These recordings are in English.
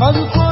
他是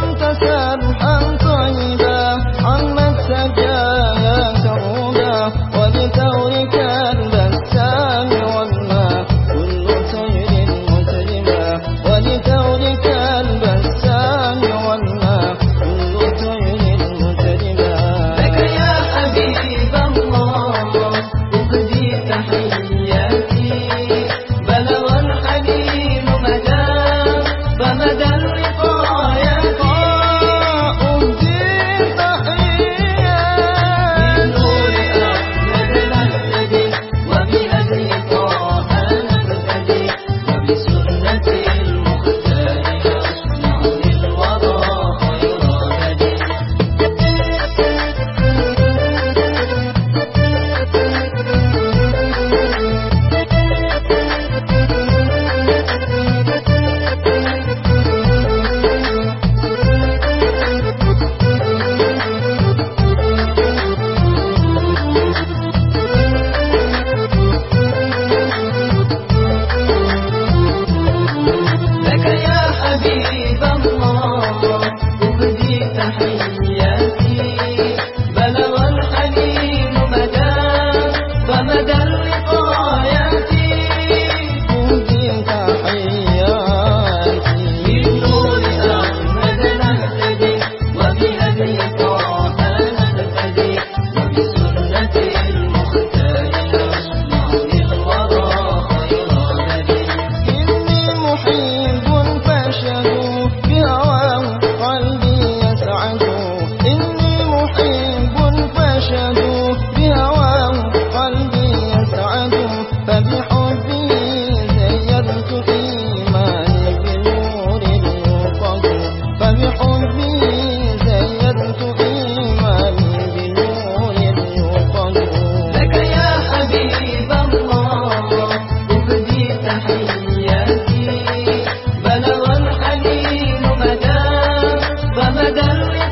Sagar